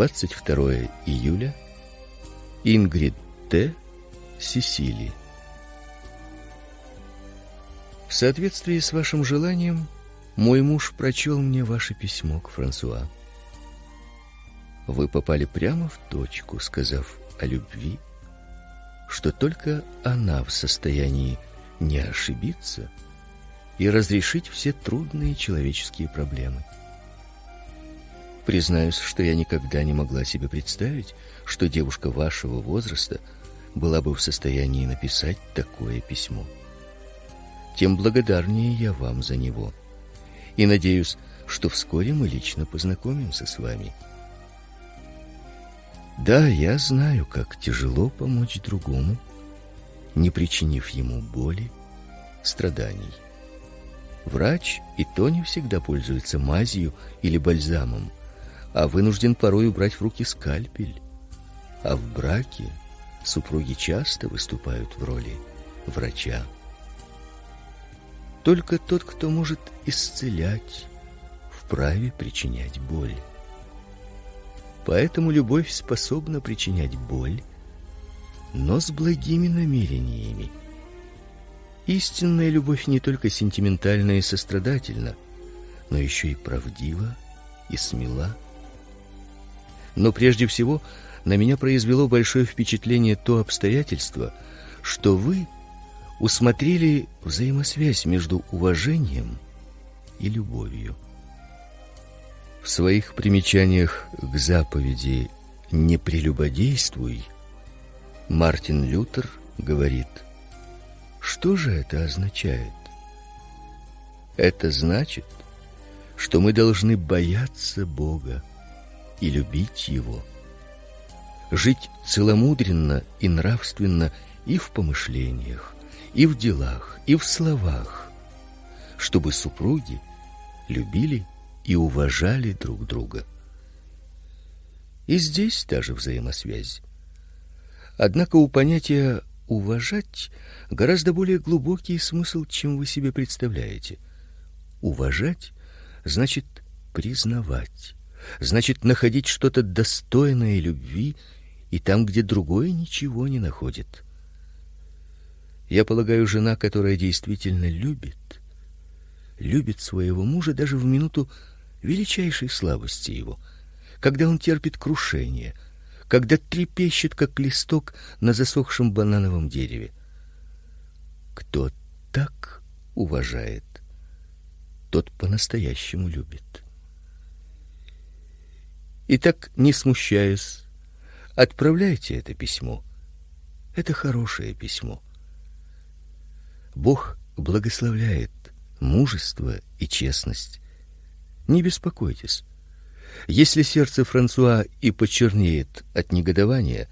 Б. 22 июля. Ингрид Т. Сесили. В соответствии с вашим желанием, мой муж прочел мне ваше письмо к Франсуа. Вы попали прямо в точку, сказав о любви, что только она в состоянии не ошибиться и разрешить все трудные человеческие проблемы. Признаюсь, что я никогда не могла себе представить, что девушка вашего возраста была бы в состоянии написать такое письмо. Тем благодарнее я вам за него. И надеюсь, что вскоре мы лично познакомимся с вами. Да, я знаю, как тяжело помочь другому, не причинив ему боли, страданий. Врач и то не всегда пользуется мазью или бальзамом, а вынужден порой убрать в руки скальпель. А в браке супруги часто выступают в роли врача. Только тот, кто может исцелять, вправе причинять боль. Поэтому любовь способна причинять боль, но с благими намерениями. Истинная любовь не только сентиментальна и сострадательна, но еще и правдива и смела. Но прежде всего на меня произвело большое впечатление то обстоятельство, что вы усмотрели взаимосвязь между уважением и любовью. В своих примечаниях к заповеди «Не прелюбодействуй» Мартин Лютер говорит, что же это означает? Это значит, что мы должны бояться Бога и любить Его, жить целомудренно и нравственно и в помышлениях, и в делах, и в словах, чтобы супруги любили и уважали друг друга. И здесь та же взаимосвязь. Однако у понятия уважать гораздо более глубокий смысл, чем вы себе представляете. Уважать значит признавать, значит находить что-то достойное любви и там, где другое ничего не находит. Я полагаю, жена, которая действительно любит, любит своего мужа даже в минуту величайшей слабости его, когда он терпит крушение, когда трепещет как листок на засохшем банановом дереве. Кто так уважает, тот по-настоящему любит. Итак, не смущаясь, отправляйте это письмо. Это хорошее письмо. Бог благословляет мужество и честность. Не беспокойтесь. Если сердце Франсуа и почернеет от негодования,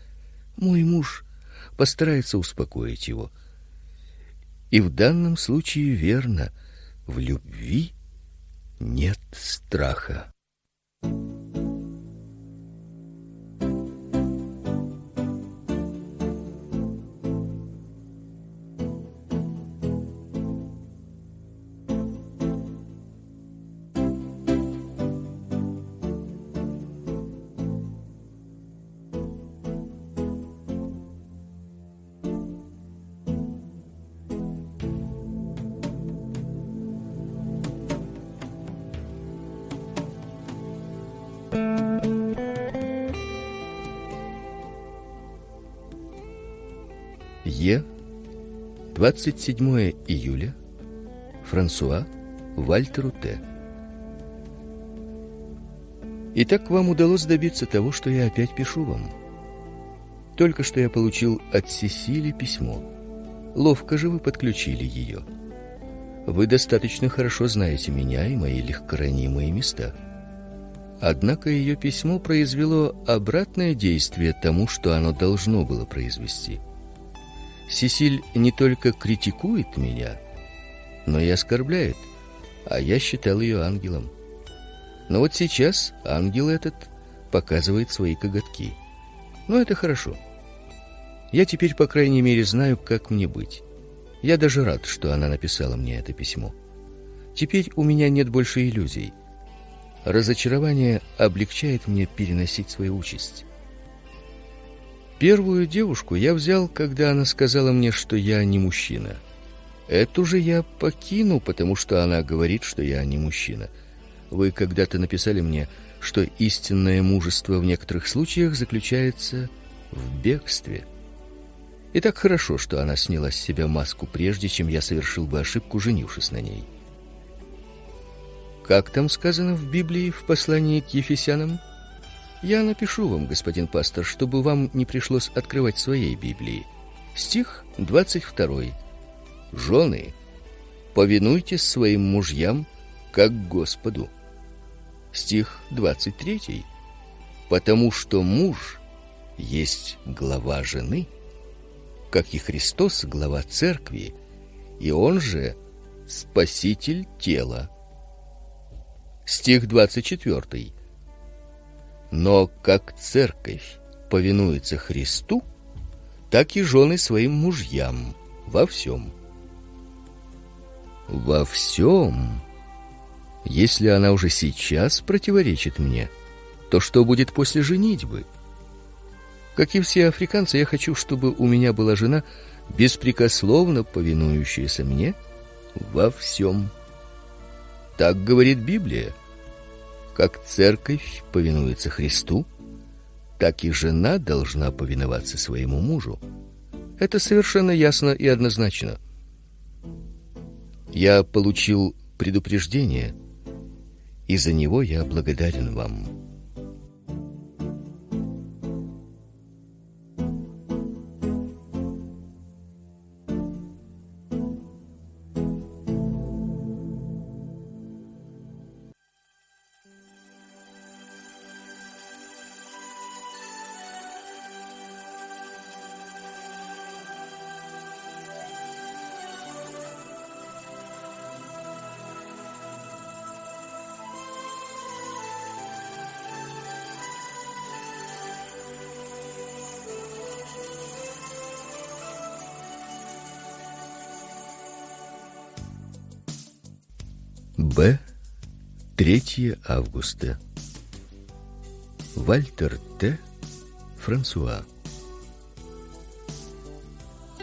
мой муж постарается успокоить его. И в данном случае верно, в любви нет страха. Е. 27 июля. Франсуа Вальтеру Т. Итак, вам удалось добиться того, что я опять пишу вам. Только что я получил от Сесили письмо. Ловко же вы подключили ее. Вы достаточно хорошо знаете меня и мои легкоранимые места. Однако ее письмо произвело обратное действие тому, что оно должно было произвести. Сесиль не только критикует меня, но и оскорбляет, а я считал ее ангелом. Но вот сейчас ангел этот показывает свои коготки. Но это хорошо. Я теперь, по крайней мере, знаю, как мне быть. Я даже рад, что она написала мне это письмо. Теперь у меня нет больше иллюзий. разочарование облегчает мне переносить свою участь. Первую девушку я взял, когда она сказала мне, что я не мужчина. Эту же я покину, потому что она говорит, что я не мужчина. Вы когда-то написали мне, что истинное мужество в некоторых случаях заключается в бегстве. И так хорошо, что она сняла с себя маску прежде, чем я совершил бы ошибку, женившись на ней. Как там сказано в Библии в послании к Ефесянам? Я напишу вам, господин пастор, чтобы вам не пришлось открывать своей Библии. Стих 22. Жены, повинуйтесь своим мужьям, как Господу. Стих 23. Потому что муж есть глава жены, как и Христос глава церкви, и он же спаситель тела. Стих 24. Но как церковь повинуется Христу, так и жены своим мужьям во всем. Во всем. Если она уже сейчас противоречит мне, то что будет после женитьбы? Как и все африканцы, я хочу, чтобы у меня была жена, беспрекословно повинующаяся мне во всем. Так говорит Библия. Как церковь повинуется Христу, так и жена должна повиноваться своему мужу. Это совершенно ясно и однозначно. Я получил предупреждение, и за него я благодарен вам. 3 августа. Вальтер Т. Франсуа.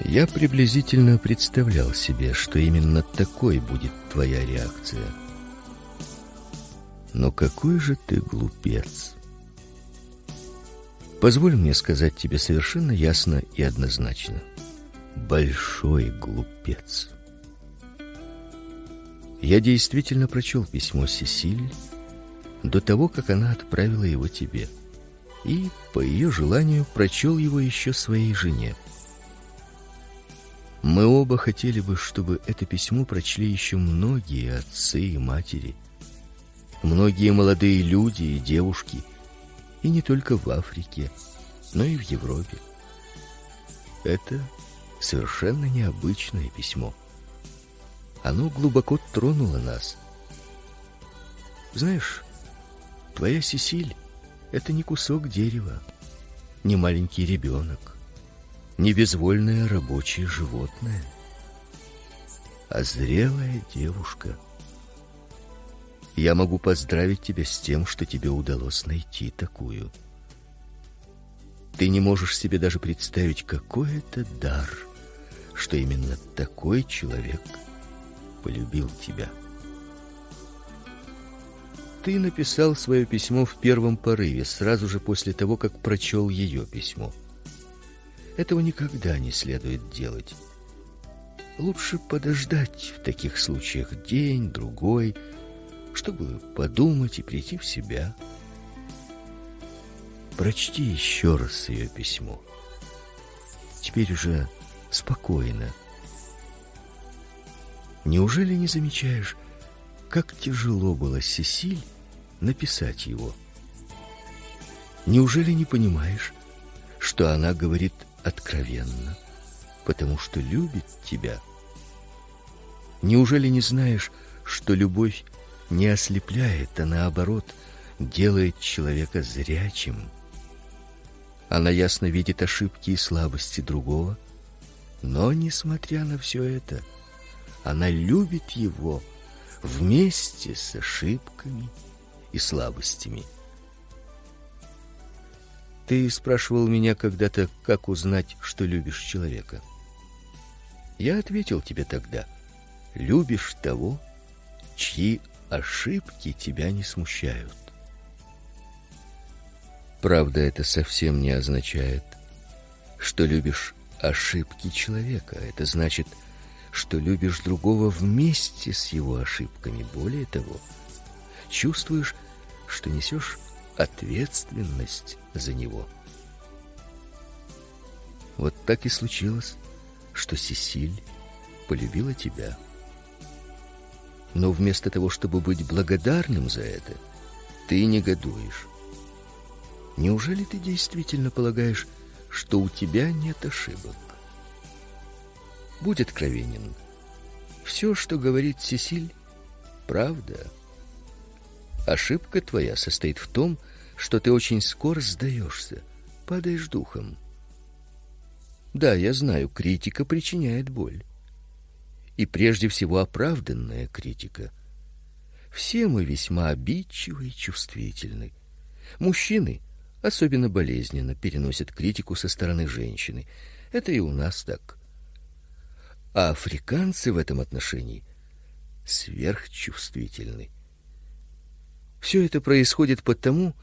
Я приблизительно представлял себе, что именно такой будет твоя реакция. Но какой же ты глупец. Позволь мне сказать тебе совершенно ясно и однозначно. Большой глупец. Я действительно прочел письмо Сесиль до того, как она отправила его тебе, и по ее желанию прочел его еще своей жене. Мы оба хотели бы, чтобы это письмо прочли еще многие отцы и матери, многие молодые люди и девушки, и не только в Африке, но и в Европе. Это совершенно необычное письмо. Оно глубоко тронуло нас. Знаешь, твоя Сесиль это не кусок дерева, не маленький ребенок, не безвольное рабочее животное, а зрелая девушка. Я могу поздравить тебя с тем, что тебе удалось найти такую. Ты не можешь себе даже представить, какой это дар, что именно такой человек полюбил тебя. Ты написал свое письмо в первом порыве, сразу же после того, как прочел ее письмо. Этого никогда не следует делать. Лучше подождать в таких случаях день, другой, чтобы подумать и прийти в себя. Прочти еще раз ее письмо. Теперь уже спокойно. Неужели не замечаешь, как тяжело было Сесиль написать его? Неужели не понимаешь, что она говорит откровенно, потому что любит тебя? Неужели не знаешь, что любовь не ослепляет, а наоборот делает человека зрячим? Она ясно видит ошибки и слабости другого, но несмотря на все это, она любит его вместе с ошибками и слабостями. Ты спрашивал меня когда-то, как узнать, что любишь человека. Я ответил тебе тогда: любишь того, чьи ошибки тебя не смущают. Правда, это совсем не означает, что любишь ошибки человека. Это значит, что любишь другого вместе с его ошибками. Более того, чувствуешь, что несешь ответственность за него. Вот так и случилось, что Сесиль полюбила тебя. Но вместо того, чтобы быть благодарным за это, ты негодуешь. Неужели ты действительно полагаешь, что у тебя нет ошибок? Будь откровенен. Все, что говорит Сесиль, правда. Ошибка твоя состоит в том, что ты очень скоро сдаешься, падаешь духом. Да, я знаю, критика причиняет боль. И прежде всего оправданная критика. Все мы весьма обидчивы и чувствительны. Мужчины особенно болезненно переносят критику со стороны женщины. Это и у нас так. А африканцы в этом отношении сверхчувствительны. Все это происходит потому,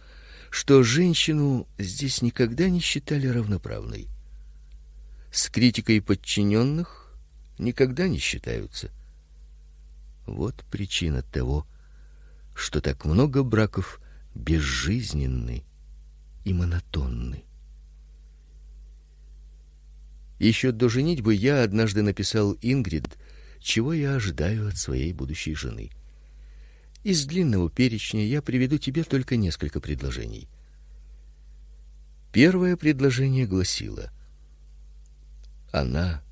что женщину здесь никогда не считали равноправной с критикой подчиненных никогда не считаются. Вот причина того, что так много браков безжизненны и монотонны. Еще до женитьбы я однажды написал Ингрид, чего я ожидаю от своей будущей жены. Из длинного перечня я приведу тебе только несколько предложений. Первое предложение гласило: она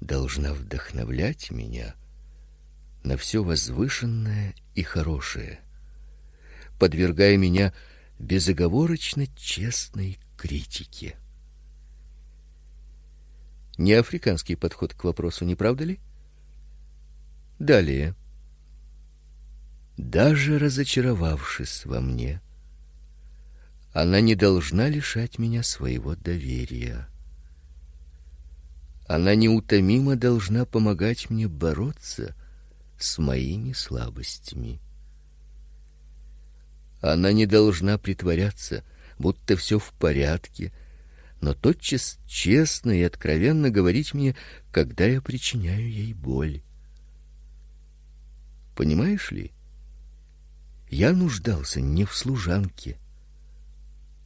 должна вдохновлять меня на все возвышенное и хорошее, подвергая меня безоговорочно честной критике. Не африканский подход к вопросу, не правда ли? Далее. Даже разочаровавшись во мне, она не должна лишать меня своего доверия. Она неутомимо должна помогать мне бороться с моими слабостями. Она не должна притворяться, будто все в порядке, но тотчас честно и откровенно говорить мне, когда я причиняю ей боль. Понимаешь ли? Я нуждался не в служанке,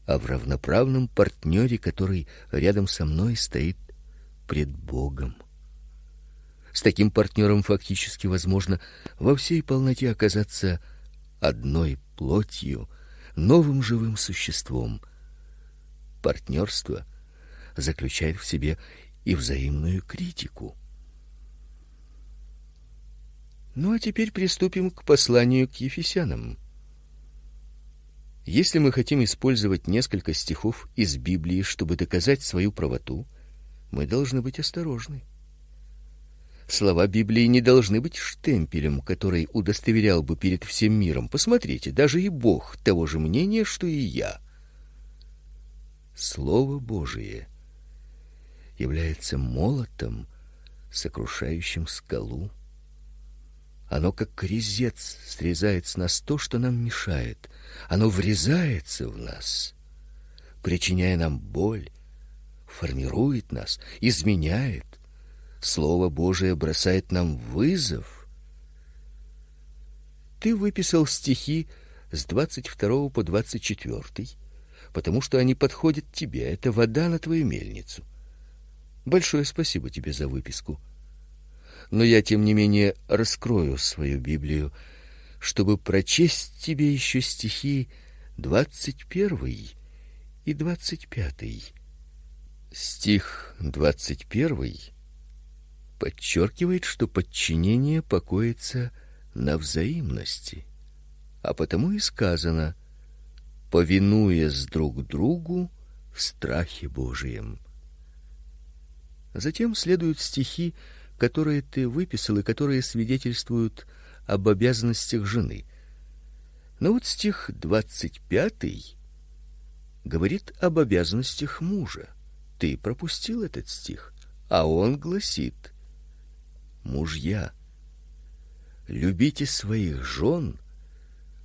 а в равноправном партнере, который рядом со мной стоит пред Богом. С таким партнером фактически возможно во всей полноте оказаться одной плотью, новым живым существом. Партнерство заключает в себе и взаимную критику. Ну а теперь приступим к посланию к Ефесянам. Если мы хотим использовать несколько стихов из Библии, чтобы доказать свою правоту, мы должны быть осторожны. Слова Библии не должны быть штемпелем, который удостоверял бы перед всем миром: посмотрите, даже и Бог того же мнения, что и я. Слово Божие является молотом, сокрушающим скалу. Оно как резец срезает с нас то, что нам мешает. Оно врезается в нас, причиняя нам боль, формирует нас, изменяет. Слово Божие бросает нам вызов. Ты выписал стихи с двадцать второго по двадцать четвертый, потому что они подходят тебе. Это вода на твою мельницу. Большое спасибо тебе за выписку. Но я тем не менее раскрою свою Библию, чтобы прочесть тебе еще стихи двадцать первый и двадцать пятый. Стих двадцать первый подчеркивает, что подчинение покоится на взаимности, а потому и сказано: повинуясь друг другу в страхе Божием. Затем следуют стихи, которые ты выписал и которые свидетельствуют об обязанностях жены. Но вот стих двадцать пятый говорит об обязанностях мужа. Ты пропустил этот стих, а он гласит: Мужья, любите своих жен,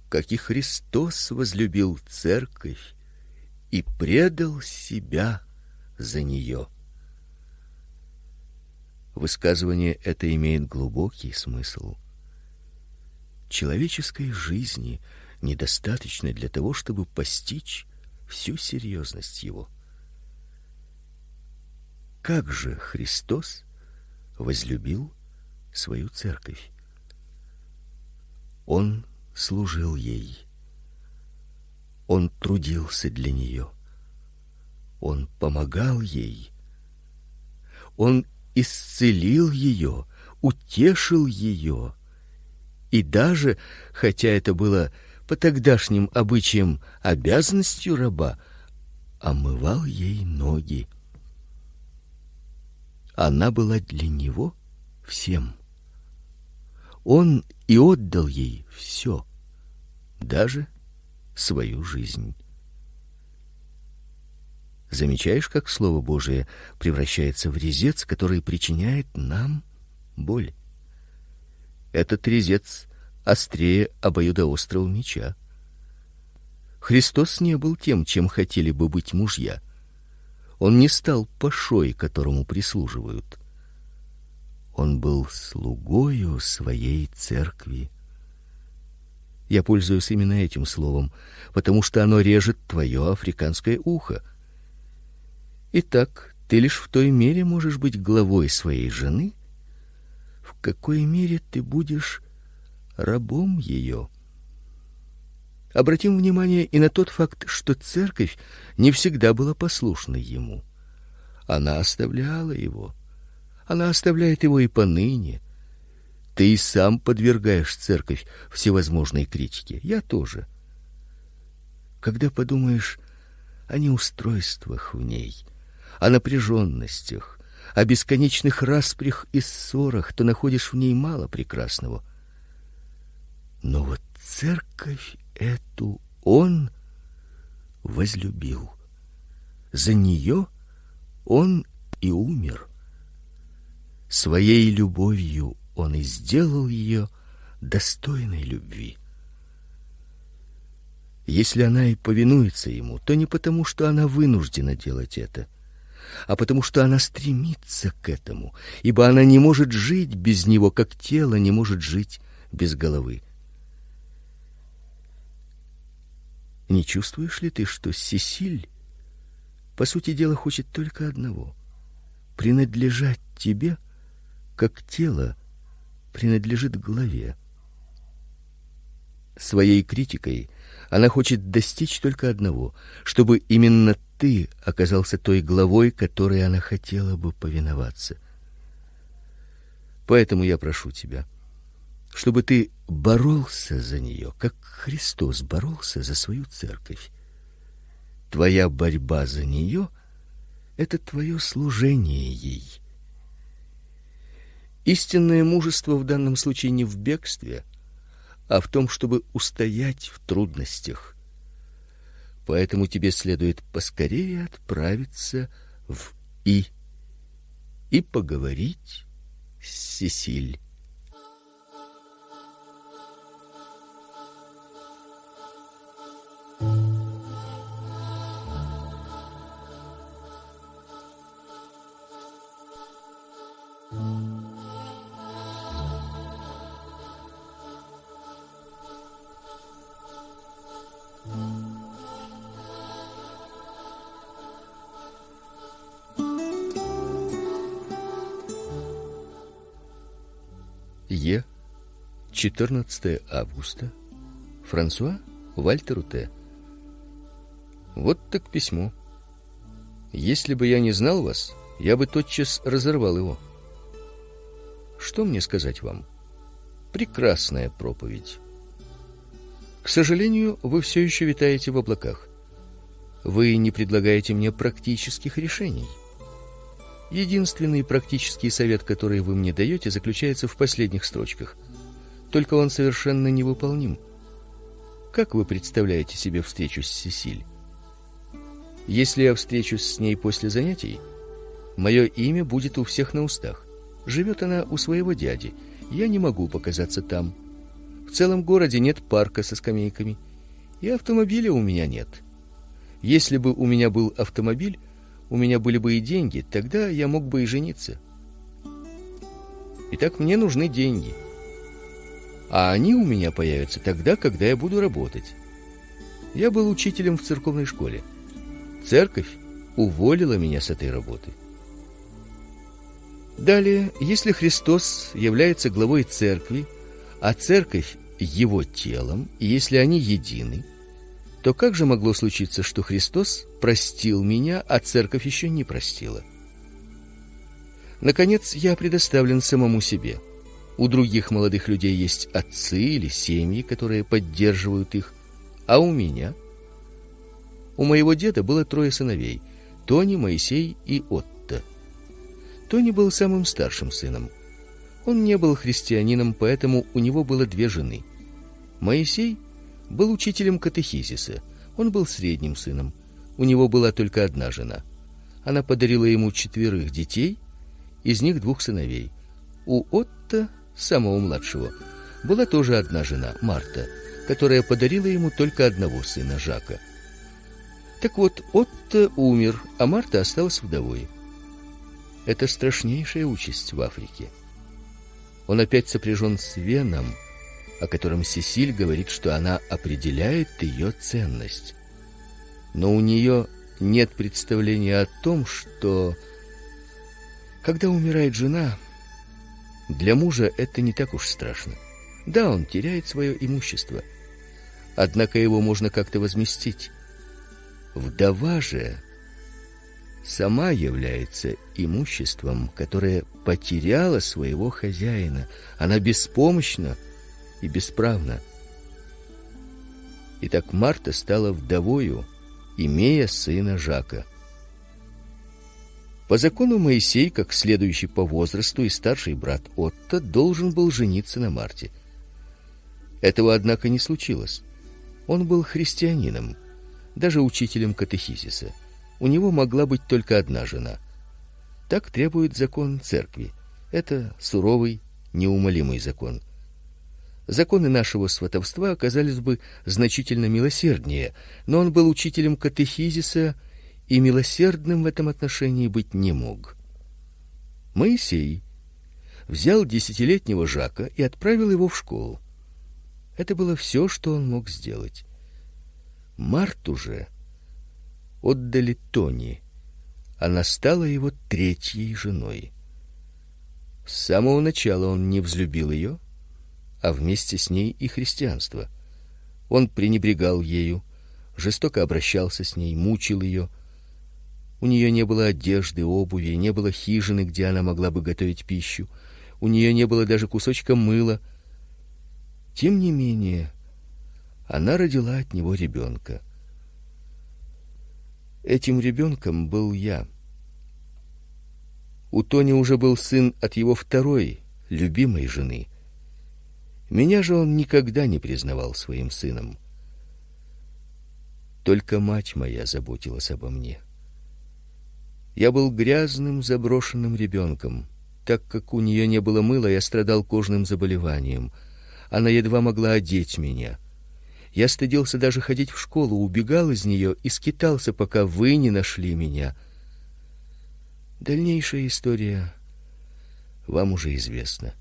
как и Христос возлюбил церковь и предал себя за нее. Высказывание это имеет глубокий смысл. Человеческой жизни недостаточно для того, чтобы постичь всю серьезность его. Как же Христос возлюбил свою церковь? Он служил ей. Он трудился для нее. Он помогал ей. Он исцелил ее, утешил ее. И даже, хотя это было по тогдашним обычаям обязанностью раба, омывал ей ноги. Она была для него всем. Он и отдал ей все, даже свою жизнь. Замечаешь, как слово Божие превращается в резец, который причиняет нам боль? Этот резец острее обоюдоострого меча. Христос не был тем, чем хотели бы быть мужья. Он не стал пашой, которому прислуживают. Он был слугою своей церкви. Я пользуюсь именно этим словом, потому что оно режет твое африканское ухо. Итак, ты лишь в той мере можешь быть главой своей жены, в какой мере ты будешь рабом ее. Обратим внимание и на тот факт, что церковь не всегда была послушна ему. Она оставляла его. Она оставляет его и поныне. Ты и сам подвергаешь церковь всевозможной критике. Я тоже. Когда подумаешь о неустройствах в ней, о напряженностях, о бесконечных распрях и ссорах, то находишь в ней мало прекрасного. Но вот церковь эту он возлюбил. За нее он и умер. Своей любовью он и сделал ее достойной любви. Если она и повинуется ему, то не потому, что она вынуждена делать это, а потому что она стремится к этому, ибо она не может жить без него, как тело не может жить без головы. Не чувствуешь ли ты, что Сесиль по сути дела хочет только одного принадлежать тебе, как тело принадлежит главе? Своей критикой она хочет достичь только одного, чтобы именно ты оказался той главой, которой она хотела бы повиноваться. Поэтому я прошу тебя, чтобы ты боролся за нее, как Христос боролся за свою церковь. Твоя борьба за нее — это твое служение ей. Истинное мужество в данном случае не в бегстве, а в том, чтобы устоять в трудностях. Поэтому тебе следует поскорее отправиться в И и поговорить с Сесиль. 14 августа. Франсуа Вальтеру Т. Вот так письмо. Если бы я не знал вас, я бы тотчас разорвал его. Что мне сказать вам? Прекрасная проповедь. К сожалению, вы все еще витаете в облаках. Вы не предлагаете мне практических решений. Единственный практический совет, который вы мне даете, заключается в последних строчках. Только он совершенно невыполним. Как вы представляете себе встречу с Сесиль? Если я встречусь с ней после занятий, мое имя будет у всех на устах. Живет она у своего дяди. Я не могу показаться там. В целом городе нет парка со скамейками, и автомобиля у меня нет. Если бы у меня был автомобиль, у меня были бы и деньги, тогда я мог бы и жениться. Итак, мне нужны деньги. А они у меня появятся тогда, когда я буду работать. Я был учителем в церковной школе. Церковь уволила меня с этой работы. Далее, если Христос является главой церкви, а церковь его телом, и если они едины, то как же могло случиться, что Христос простил меня, а церковь еще не простила? Наконец, я предоставлен самому себе. У других молодых людей есть отцы или семьи, которые поддерживают их, а у меня у моего деда было трое сыновей: Тони, Моисей и Отто. Тони был самым старшим сыном. Он не был христианином, поэтому у него было две жены. Моисей был учителем катехизиса. Он был средним сыном. У него была только одна жена. Она подарила ему четверых детей, из них двух сыновей. У Отто, самого младшего, была тоже одна жена, Марта, которая подарила ему только одного сына, Жака. Так вот, Отто умер, а Марта осталась вдовой. Это страшнейшая участь в Африке. Он опять сопряжен с Веном, о котором Сесиль говорит, что она определяет ее ценность. Но у нее нет представления о том, что когда умирает жена, для мужа это не так уж страшно. Да, он теряет свое имущество, однако его можно как-то возместить. Вдова же сама является имуществом, которое потеряло своего хозяина. Она беспомощна и бесправна. Итак, Марта стала вдовою, имея сына Жака. По закону Моисей, как следующий по возрасту и старший брат Отто, должен был жениться на Марте. Этого однако не случилось. Он был христианином, даже учителем катехизиса. У него могла быть только одна жена. Так требует закон церкви. Это суровый, неумолимый закон. Законы нашего сватовства оказались бы значительно милосерднее, но он был учителем катехизиса и милосердным в этом отношении быть не мог. Моисей взял десятилетнего Жака и отправил его в школу. Это было все, что он мог сделать. Марту же отдали Тони. Она стала его третьей женой. С самого начала он не взлюбил ее, а вместе с ней и христианство. Он пренебрегал ею, жестоко обращался с ней, мучил ее. У нее не было одежды, обуви, не было хижины, где она могла бы готовить пищу. У нее не было даже кусочка мыла. Тем не менее, она родила от него ребенка. Этим ребенком был я. У Тони уже был сын от его второй, любимой жены. Меня же он никогда не признавал своим сыном. Только мать моя заботилась обо мне. Я был грязным, заброшенным ребенком. Так как у нее не было мыла, я страдал кожным заболеванием. Она едва могла одеть меня. Я стыдился даже ходить в школу, убегал из нее и скитался, пока вы не нашли меня. Дальнейшая история вам уже известна.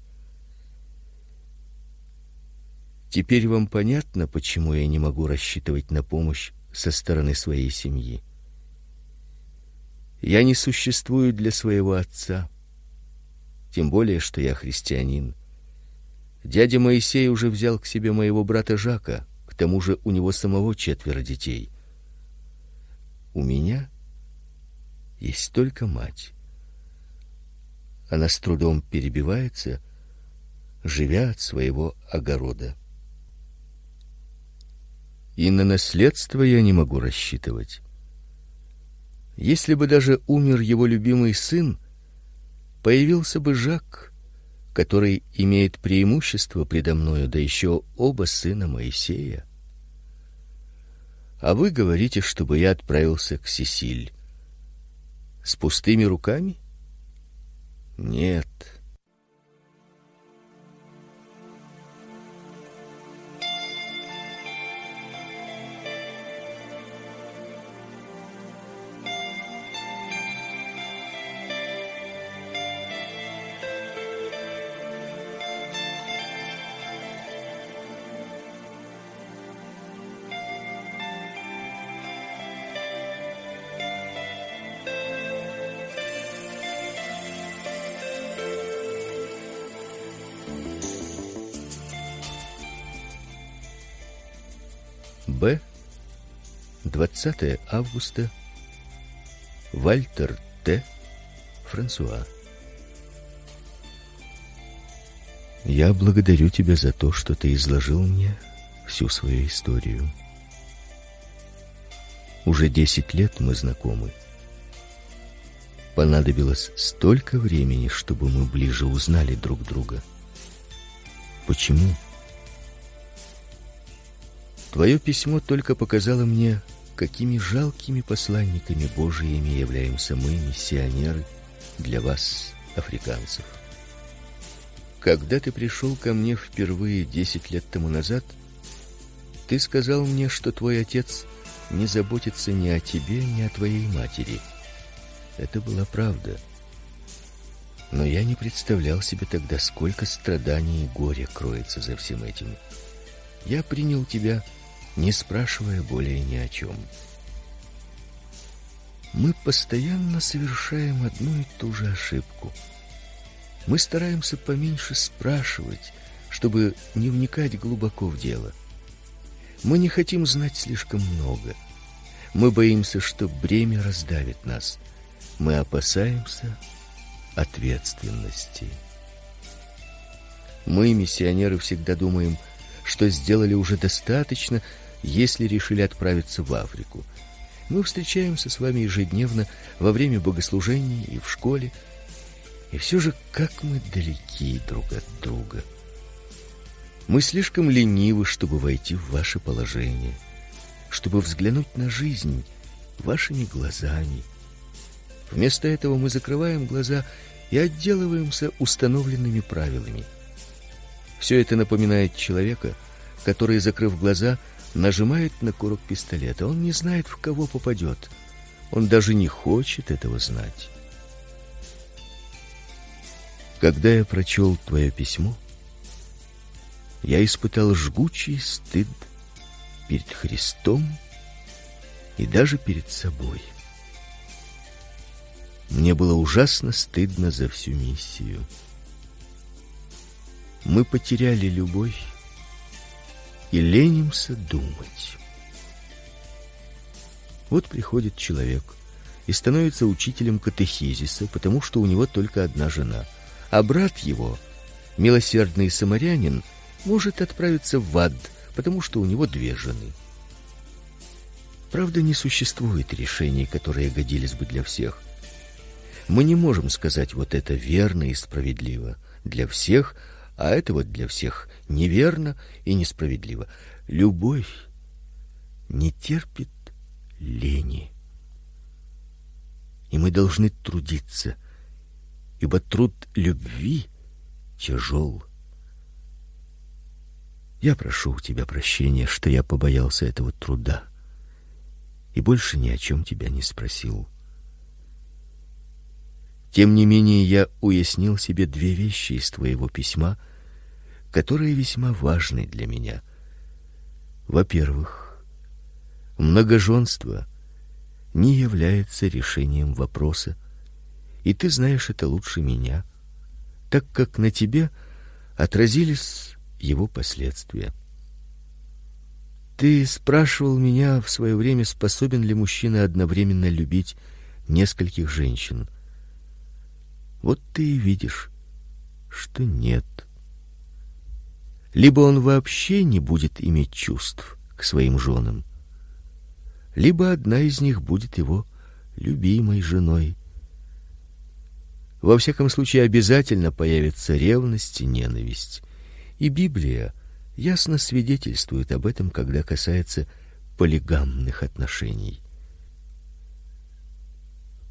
Теперь вам понятно, почему я не могу рассчитывать на помощь со стороны своей семьи. Я не существую для своего отца, тем более что я христианин. Дядя Моисей уже взял к себе моего брата Жака. К тому же у него самого четверо детей. У меня есть только мать. Она с трудом перебивается, живя от своего огорода. И на наследство я не могу рассчитывать. Если бы даже умер его любимый сын, появился бы Жак, который имеет преимущество предо мною, да еще оба сына Моисея. А вы говорите, чтобы я отправился к Сесиль. С пустыми руками? Нет. 20 августа. Вальтер Т. Франсуа. Я благодарю тебя за то, что ты изложил мне всю свою историю. Уже десять лет мы знакомы. Понадобилось столько времени, чтобы мы ближе узнали друг друга. Почему? Твое письмо только показало мне, какими жалкими посланниками Божиими являемся мы, миссионеры, для вас, африканцев. Когда ты пришел ко мне впервые десять лет тому назад, ты сказал мне, что твой отец не заботится ни о тебе, ни о твоей матери. Это была правда. Но я не представлял себе тогда, сколько страданий и горя кроется за всем этим. Я принял тебя не спрашивая более ни о чем. Мы постоянно совершаем одну и ту же ошибку. Мы стараемся поменьше спрашивать, чтобы не вникать глубоко в дело. Мы не хотим знать слишком много. Мы боимся, что бремя раздавит нас. Мы опасаемся ответственности. Мы, миссионеры, всегда думаем, что сделали уже достаточно, если решили отправиться в Африку. Мы встречаемся с вами ежедневно во время богослужений и в школе. И все же как мы далеки друг от друга. Мы слишком ленивы, чтобы войти в ваше положение, чтобы взглянуть на жизнь вашими глазами. Вместо этого мы закрываем глаза и отделываемся установленными правилами. Все это напоминает человека, который, закрыв глаза, нажимает на курок пистолета. Он не знает, в кого попадет. Он даже не хочет этого знать. Когда я прочел твое письмо, я испытал жгучий стыд перед Христом и даже перед собой. Мне было ужасно стыдно за всю миссию. Мы потеряли любовь и ленимся думать. Вот приходит человек и становится учителем катехизиса, потому что у него только одна жена, а брат его, милосердный самарянин, может отправиться в ад, потому что у него две жены. Правда, не существует решений, которые годились бы для всех. Мы не можем сказать вот это верно и справедливо для всех, а это вот для всех неверно и несправедливо. Любовь не терпит лени. И мы должны трудиться, ибо труд любви тяжел. Я прошу у тебя прощения, что я побоялся этого труда и больше ни о чем тебя не спросил. Тем не менее, я уяснил себе две вещи из твоего письма, которые весьма важны для меня. Во-первых, многоженство не является решением вопроса, и ты знаешь это лучше меня, так как на тебе отразились его последствия. Ты спрашивал меня в свое время, способен ли мужчина одновременно любить нескольких женщин. Вот ты и видишь, что нет. Либо он вообще не будет иметь чувств к своим женам, либо одна из них будет его любимой женой. Во всяком случае, обязательно появится ревность и ненависть. И Библия ясно свидетельствует об этом, когда касается полигамных отношений.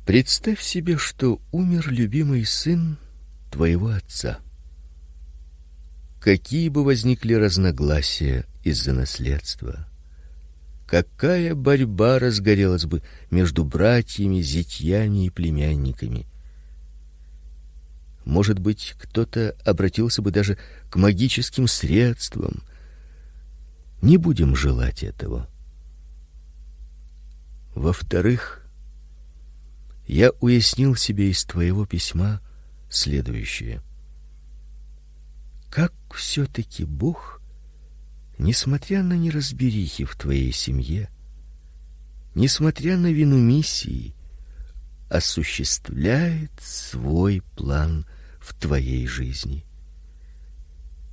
Представь себе, что умер любимый сын твоего отца. Какие бы возникли разногласия из-за наследства, какая борьба разгорелась бы между братьями, зятьями и племянниками. Может быть, кто-то обратился бы даже к магическим средствам. Не будем желать этого. Во-вторых, я уяснил себе из твоего письма следующее: как все таки Бог, несмотря на неразберихи в твоей семье, несмотря на вину миссии, осуществляет свой план в твоей жизни.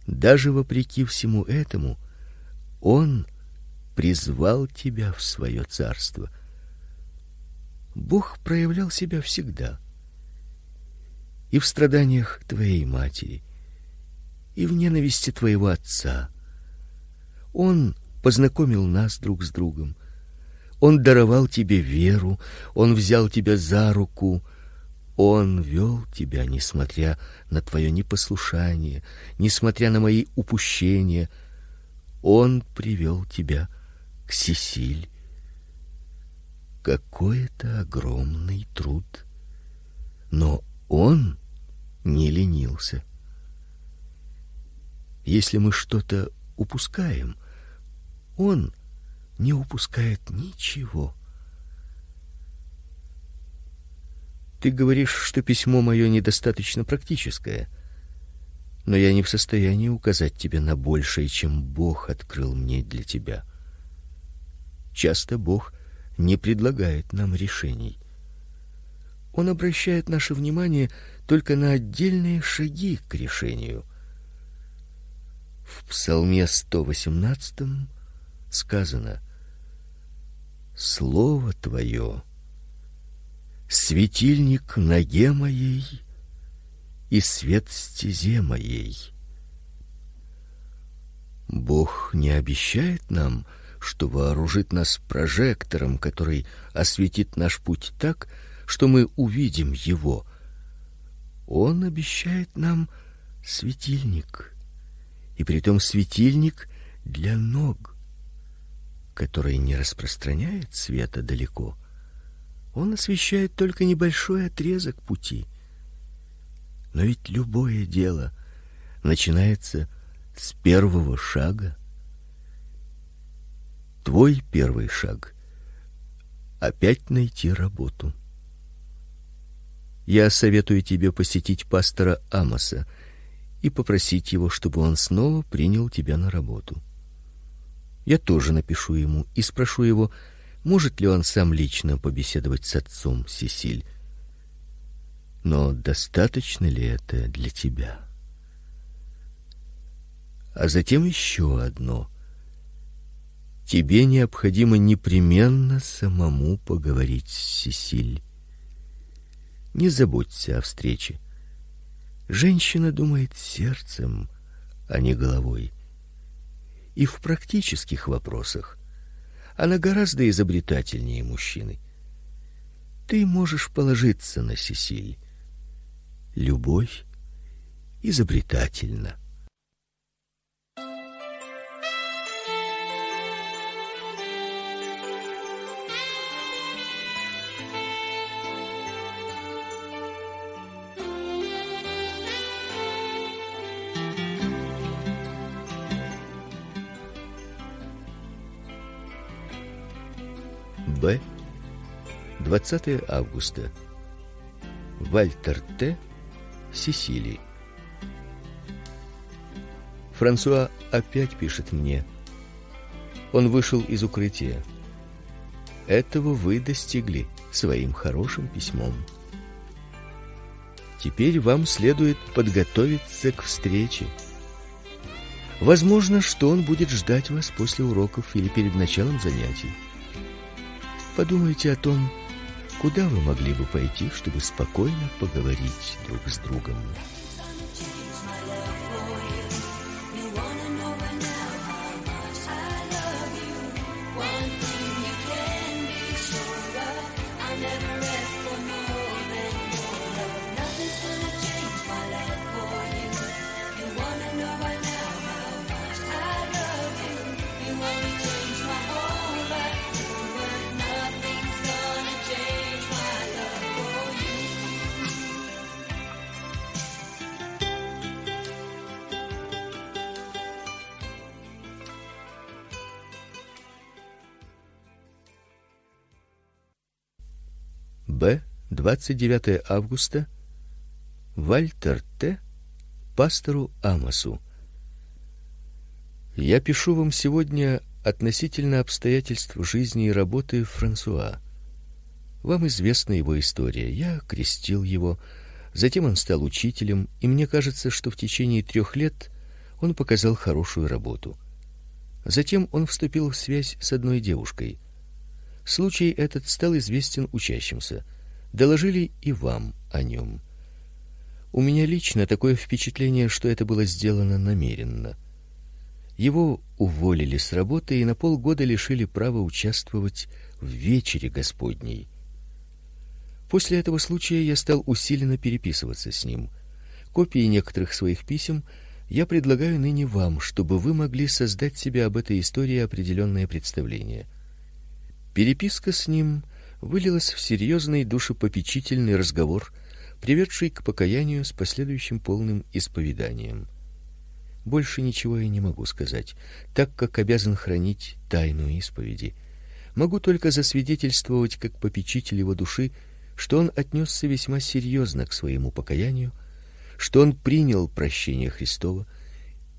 Даже вопреки всему этому, он призвал тебя в свое царство. Бог проявлял себя всегда. И в страданиях твоей матери, и в ненависти твоего отца. Он познакомил нас друг с другом. Он даровал тебе веру, он взял тебя за руку, он вел тебя, несмотря на твое непослушание, несмотря на мои упущения. Он привел тебя к Сесиль. Какой это огромный труд. Но он не ленился. Если мы что-то упускаем, он не упускает ничего. Ты говоришь, что письмо мое недостаточно практическое, но я не в состоянии указать тебе на большее, чем Бог открыл мне для тебя. Часто Бог не предлагает нам решений. Он обращает наше внимание только на отдельные шаги к решению. В Псалме 118 сказано: Слово твое светильник ноге моей и свет стезе моей. Бог не обещает нам, что вооружит нас прожектором, который осветит наш путь так, что мы увидим его. Он обещает нам светильник, и притом светильник для ног, который не распространяет света далеко, он освещает только небольшой отрезок пути. Но ведь любое дело начинается с первого шага. Твой первый шаг опять найти работу. Я советую тебе посетить пастора Амоса и попросить его, чтобы он снова принял тебя на работу. Я тоже напишу ему и спрошу его, может ли он сам лично побеседовать с отцом Сесиль? Но достаточно ли это для тебя? А затем еще одно. Тебе необходимо непременно самому поговорить с Сесиль. Не забудься о встрече. Женщина думает сердцем, а не головой. И в практических вопросах она гораздо изобретательнее мужчины. Ты можешь положиться на Сесиль. Любовь изобретательна. Б. 20 августа. Вальтер Т. Сесили. Франсуа опять пишет мне. Он вышел из укрытия. Этого вы достигли своим хорошим письмом. Теперь вам следует подготовиться к встрече. Возможно, что он будет ждать вас после уроков или перед началом занятий. Подумайте о том, куда вы могли бы пойти, чтобы спокойно поговорить друг с другом. 29 августа. Вальтер Т. пастору Амосу. Я пишу вам сегодня относительно обстоятельств жизни и работы Франсуа. Вам известна его история. Я крестил его, затем он стал учителем, и мне кажется, что в течение трех лет он показал хорошую работу. Затем он вступил в связь с одной девушкой. Случай этот стал известен учащимся. Доложили и вам о нем. У меня лично такое впечатление, что это было сделано намеренно. Его уволили с работы и на полгода лишили права участвовать в вечере Господней. После этого случая я стал усиленно переписываться с ним. Копии некоторых своих писем я предлагаю ныне вам, чтобы вы могли создать себе об этой истории определенное представление. Переписка с ним вылилась в серьезный душепопечительный разговор, приведший к покаянию с последующим полным исповеданием. Больше ничего я не могу сказать, так как обязан хранить тайну исповеди. Могу только засвидетельствовать, как попечитель его души, что он отнесся весьма серьезно к своему покаянию что он принял прощение Христово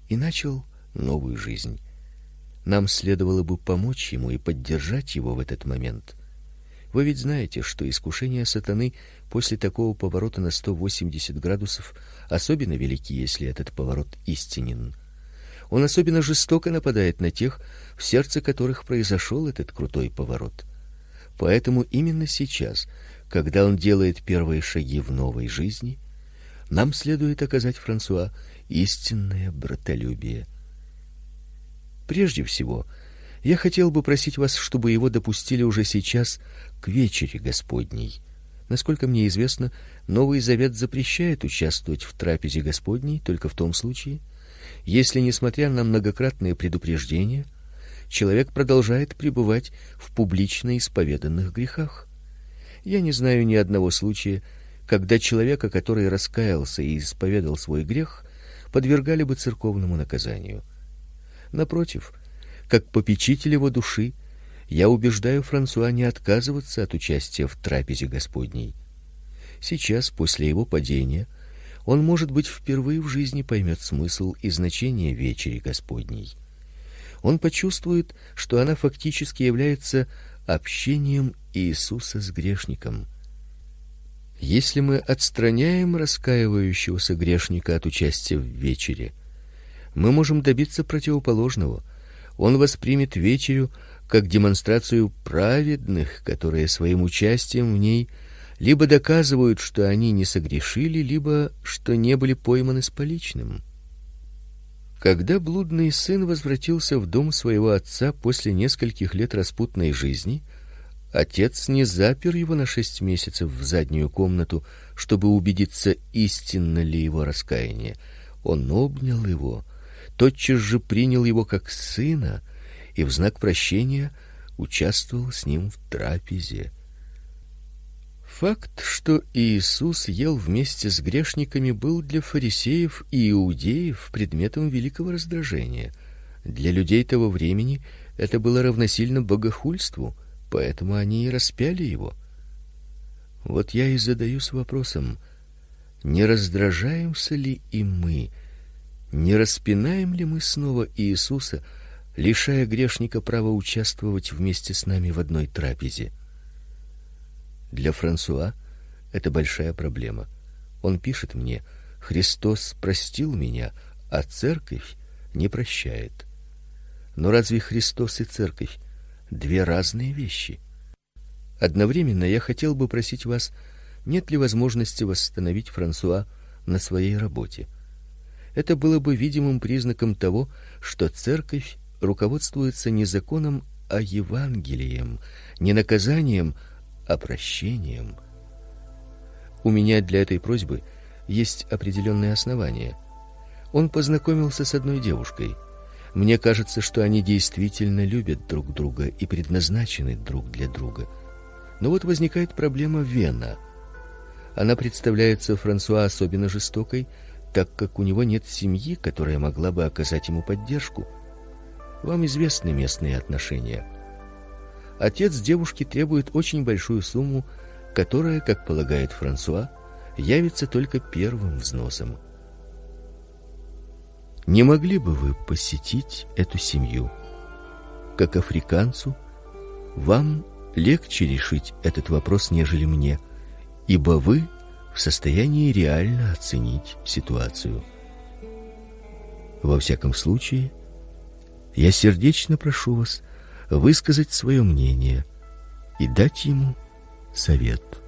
и начал новую жизнь. Нам следовало бы помочь ему и поддержать его в этот момент. Вы ведь знаете, что искушения сатаны после такого поворота на 180 градусов особенно велики, если этот поворот истинен. Он особенно жестоко нападает на тех, в сердце которых произошел этот крутой поворот. Поэтому именно сейчас, когда он делает первые шаги в новой жизни, нам следует оказать Франсуа истинное братолюбие. Прежде всего, я хотел бы просить вас, чтобы его допустили уже сейчас к вечере Господней. Насколько мне известно, Новый Завет запрещает участвовать в трапезе Господней только в том случае, если, несмотря на многократные предупреждения, человек продолжает пребывать в публично исповеданных грехах. Я не знаю ни одного случая, когда человека, который раскаялся и исповедал свой грех, подвергали бы церковному наказанию. Напротив, как попечитель его души, я убеждаю Франсуа не отказываться от участия в трапезе Господней. Сейчас, после его падения, он, может быть, впервые в жизни поймет смысл и значение вечери Господней. Он почувствует, что она фактически является общением Иисуса с грешником. Если мы отстраняем раскаивающегося грешника от участия в вечере, мы можем добиться противоположного. Он воспримет вечерю как демонстрацию праведных, которые своим участием в ней либо доказывают, что они не согрешили, либо что не были пойманы с поличным. Когда блудный сын возвратился в дом своего отца после нескольких лет распутной жизни, Отец не запер его на шесть месяцев в заднюю комнату, чтобы убедиться, истинно ли его раскаяние. Он обнял его, тотчас же принял его как сына и в знак прощения участвовал с ним в трапезе. Факт, что Иисус ел вместе с грешниками, был для фарисеев и иудеев предметом великого раздражения. Для людей того времени это было равносильно богохульству поэтому они и распяли его. Вот я и задаюсь вопросом: не раздражаемся ли и мы, не распинаем ли мы снова Иисуса, лишая грешника права участвовать вместе с нами в одной трапезе? Для Франсуа это большая проблема. Он пишет мне: Христос простил меня, а церковь не прощает. Но разве Христос и церковь две разные вещи. Одновременно я хотел бы просить вас, нет ли возможности восстановить Франсуа на своей работе. Это было бы видимым признаком того, что церковь руководствуется не законом, а Евангелием, не наказанием, а прощением. У меня для этой просьбы есть определенные основания. Он познакомился с одной девушкой. Мне кажется, что они действительно любят друг друга и предназначены друг для друга. Но вот возникает проблема Вена. Она представляется Франсуа особенно жестокой, так как у него нет семьи, которая могла бы оказать ему поддержку. Вам известны местные отношения. Отец девушки требует очень большую сумму которое, как полагает Франсуа, явится только первым взносом. Не могли бы вы посетить эту семью? Как африканцу, вам легче решить этот вопрос, нежели мне, ибо вы в состоянии реально оценить ситуацию. Во всяком случае, я сердечно прошу вас высказать свое мнение и дать ему совет.